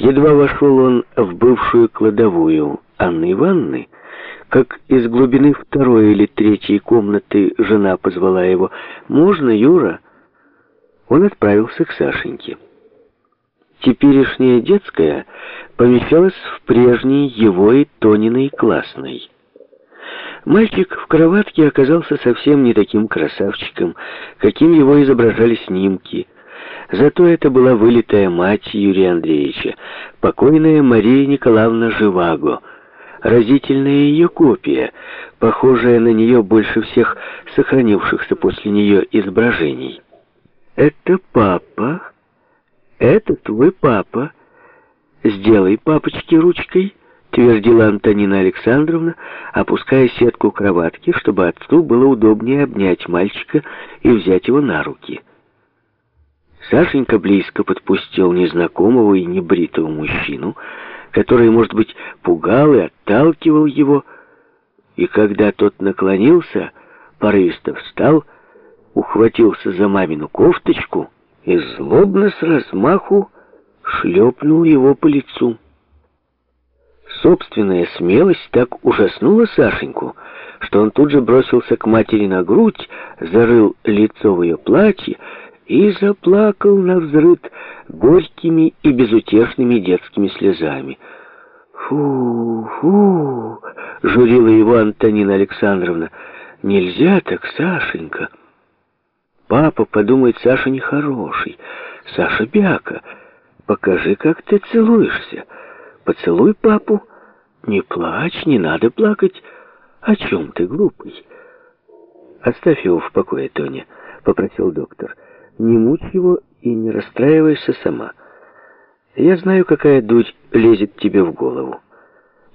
Едва вошел он в бывшую кладовую Анны Ивановны, как из глубины второй или третьей комнаты жена позвала его «Можно, Юра?» Он отправился к Сашеньке. Теперешняя детская помещалась в прежней его и Тониной классной. Мальчик в кроватке оказался совсем не таким красавчиком, каким его изображали снимки. Зато это была вылитая мать Юрия Андреевича, покойная Мария Николаевна Живаго, разительная ее копия, похожая на нее больше всех сохранившихся после нее изображений. «Это папа», «Это твой папа. Сделай папочке ручкой», — твердила Антонина Александровна, опуская сетку кроватки, чтобы отцу было удобнее обнять мальчика и взять его на руки. Сашенька близко подпустил незнакомого и небритого мужчину, который, может быть, пугал и отталкивал его, и когда тот наклонился, порывисто встал, ухватился за мамину кофточку — и злобно с размаху шлепнул его по лицу. Собственная смелость так ужаснула Сашеньку, что он тут же бросился к матери на грудь, зарыл лицо в ее платье и заплакал на взрыд горькими и безутешными детскими слезами. «Фу, фу!» — журила его Антонина Александровна. «Нельзя так, Сашенька!» Папа подумает, Саша нехороший. Саша бяка. Покажи, как ты целуешься. Поцелуй папу. Не плачь, не надо плакать. О чем ты, глупый? Оставь его в покое, Тоня, попросил доктор. Не мучь его и не расстраивайся сама. Я знаю, какая дурь лезет тебе в голову.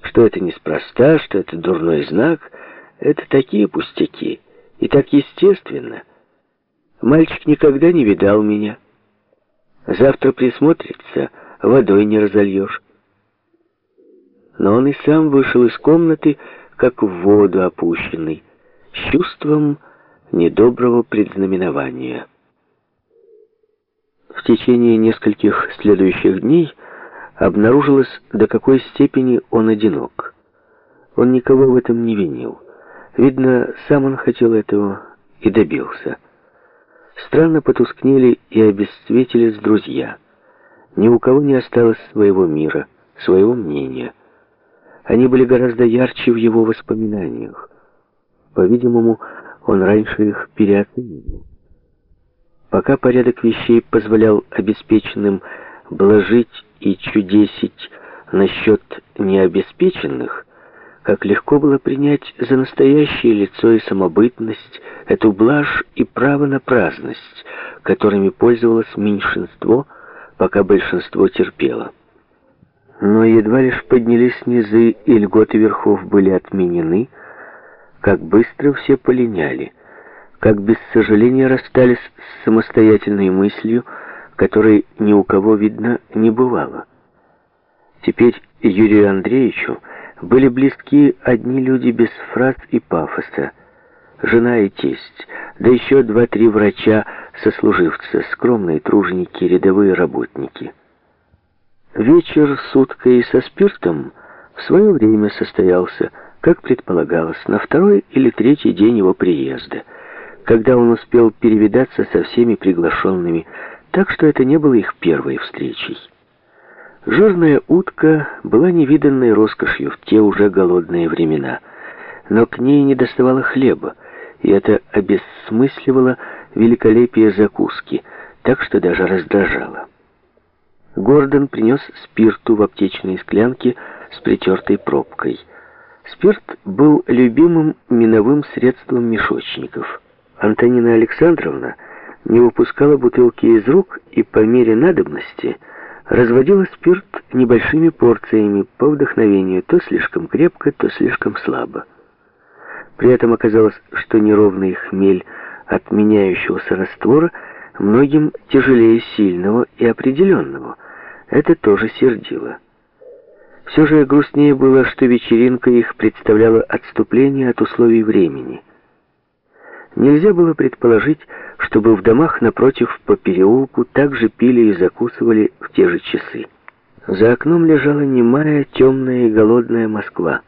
Что это неспроста, что это дурной знак. Это такие пустяки. И так естественно — Мальчик никогда не видал меня. Завтра присмотрится, водой не разольешь. Но он и сам вышел из комнаты, как в воду опущенный, с чувством недоброго предзнаменования. В течение нескольких следующих дней обнаружилось, до какой степени он одинок. Он никого в этом не винил. Видно, сам он хотел этого и добился. Странно потускнели и обесцветились друзья. Ни у кого не осталось своего мира, своего мнения. Они были гораздо ярче в его воспоминаниях. По-видимому, он раньше их переоценил. Пока порядок вещей позволял обеспеченным блажить и чудесить насчет необеспеченных, как легко было принять за настоящее лицо и самобытность эту блажь и право на праздность, которыми пользовалось меньшинство, пока большинство терпело. Но едва лишь поднялись низы и льготы верхов были отменены, как быстро все полиняли, как без сожаления расстались с самостоятельной мыслью, которой ни у кого, видно, не бывало. Теперь Юрию Андреевичу были близки одни люди без фраз и пафоса, жена и тесть, да еще два-три врача, сослуживца, скромные труженики, рядовые работники. Вечер с уткой со спиртом в свое время состоялся, как предполагалось, на второй или третий день его приезда, когда он успел перевидаться со всеми приглашенными, так что это не было их первой встречей. Жирная утка была невиданной роскошью в те уже голодные времена, но к ней не доставало хлеба, и это обессмысливало великолепие закуски, так что даже раздражало. Гордон принес спирту в аптечной склянке с притертой пробкой. Спирт был любимым миновым средством мешочников. Антонина Александровна не выпускала бутылки из рук и по мере надобности – разводила спирт небольшими порциями по вдохновению, то слишком крепко, то слишком слабо. При этом оказалось, что неровный хмель от меняющегося раствора многим тяжелее сильного и определенного. Это тоже сердило. Все же грустнее было, что вечеринка их представляла отступление от условий времени. Нельзя было предположить, чтобы в домах напротив по переулку также пили и закусывали в те же часы. За окном лежала немая, темная и голодная Москва.